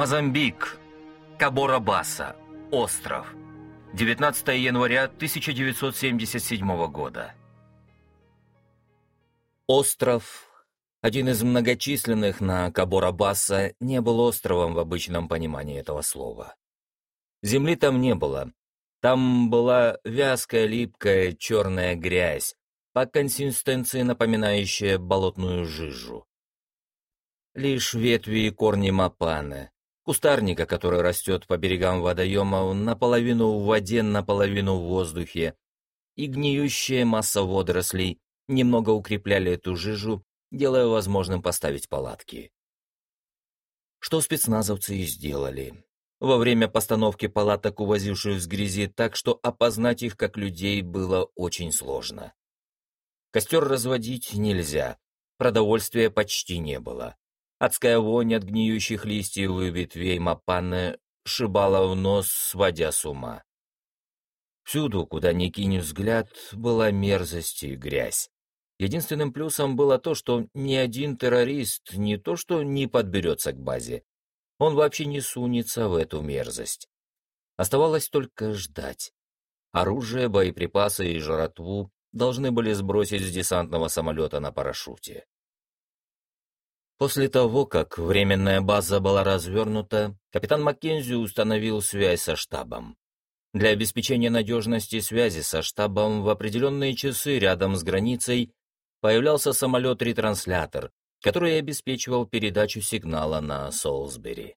Мозамбик. Кабора-Баса. Остров. 19 января 1977 года. Остров, один из многочисленных на Кабора-Баса, не был островом в обычном понимании этого слова. Земли там не было. Там была вязкая, липкая, черная грязь, по консистенции напоминающая болотную жижу. Лишь ветви и корни мапаны, кустарника, который растет по берегам водоема, наполовину в воде, наполовину в воздухе, и гниющая масса водорослей немного укрепляли эту жижу, делая возможным поставить палатки. Что спецназовцы и сделали. Во время постановки палаток, увозивших с грязи, так что опознать их как людей было очень сложно. Костер разводить нельзя, продовольствия почти не было. Адская вонь от гниющих листьев и ветвей мапаны шибала в нос, сводя с ума. Всюду, куда ни кинь взгляд, была мерзость и грязь. Единственным плюсом было то, что ни один террорист не то что не подберется к базе, он вообще не сунется в эту мерзость. Оставалось только ждать. Оружие, боеприпасы и жратву должны были сбросить с десантного самолета на парашюте. После того, как временная база была развернута, капитан Маккензи установил связь со штабом. Для обеспечения надежности связи со штабом в определенные часы рядом с границей появлялся самолет-ретранслятор, который обеспечивал передачу сигнала на Солсбери.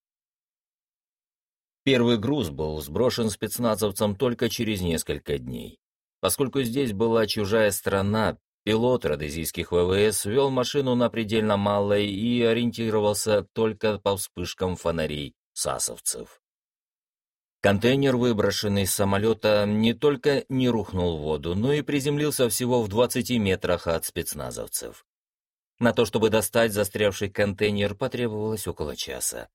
Первый груз был сброшен спецназовцам только через несколько дней. Поскольку здесь была чужая страна, Пилот родезийских ВВС вел машину на предельно малой и ориентировался только по вспышкам фонарей сасовцев. Контейнер, выброшенный из самолета, не только не рухнул в воду, но и приземлился всего в 20 метрах от спецназовцев. На то, чтобы достать застрявший контейнер, потребовалось около часа.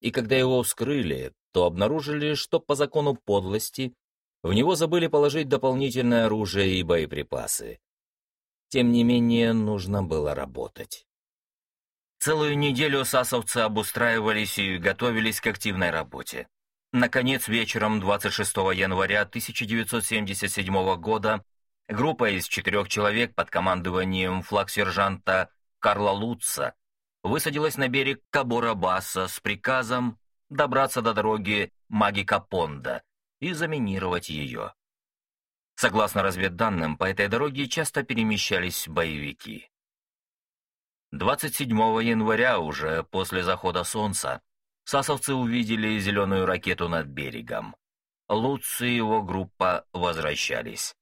И когда его вскрыли, то обнаружили, что по закону подлости в него забыли положить дополнительное оружие и боеприпасы. Тем не менее, нужно было работать. Целую неделю сасовцы обустраивались и готовились к активной работе. Наконец, вечером 26 января 1977 года группа из четырех человек под командованием флаг-сержанта Карла Лутца высадилась на берег Кабора-Баса с приказом добраться до дороги Маги-Капонда и заминировать ее. Согласно разведданным, по этой дороге часто перемещались боевики. 27 января, уже после захода солнца, сасовцы увидели зеленую ракету над берегом. Луц и его группа возвращались.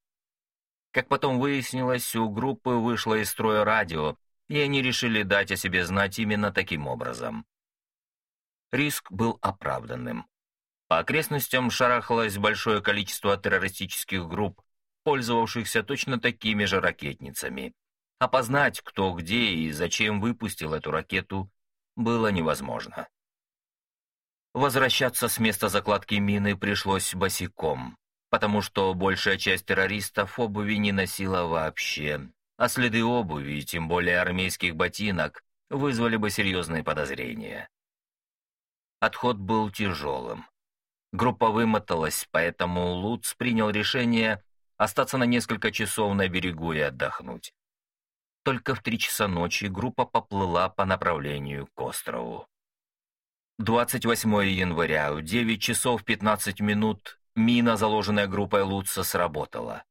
Как потом выяснилось, у группы вышло из строя радио, и они решили дать о себе знать именно таким образом. Риск был оправданным. По окрестностям шарахалось большое количество террористических групп, пользовавшихся точно такими же ракетницами. Опознать, кто где и зачем выпустил эту ракету, было невозможно. Возвращаться с места закладки мины пришлось босиком, потому что большая часть террористов обуви не носила вообще, а следы обуви, тем более армейских ботинок, вызвали бы серьезные подозрения. Отход был тяжелым. Группа вымоталась, поэтому Луц принял решение остаться на несколько часов на берегу и отдохнуть. Только в три часа ночи группа поплыла по направлению к острову. 28 января в 9 часов 15 минут мина, заложенная группой Луца, сработала.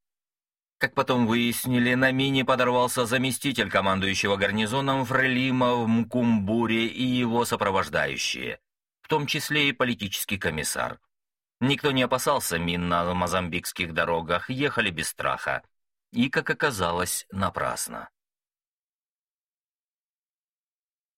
Как потом выяснили, на мине подорвался заместитель командующего гарнизоном Фрелима в Мкумбуре и его сопровождающие, в том числе и политический комиссар. Никто не опасался мин на мозамбикских дорогах, ехали без страха. И, как оказалось, напрасно.